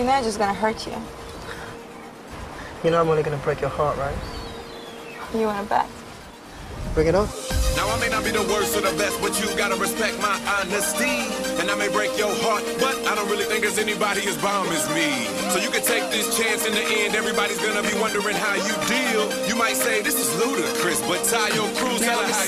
You know I'm just gonna hurt you. You know I'm only gonna break your heart, right? You wanna bet? Bring it on. Now I may not be the worst or the best, but you gotta respect my honesty. And I may break your heart, but I don't really think there's anybody as bomb as me. So you can take this chance in the end, everybody's gonna be wondering how you deal. You might say this is ludicrous, but Taio Cruz, tell her how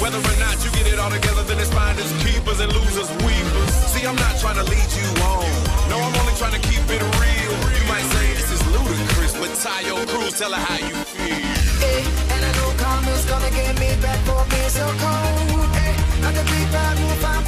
Whether or not you get it all together, then it's finders, keepers, and losers, but Taio Cruz, tell her how you feel. Eh, and I know karma's gonna get me back for being so cold. Eh, like a big bad wolf,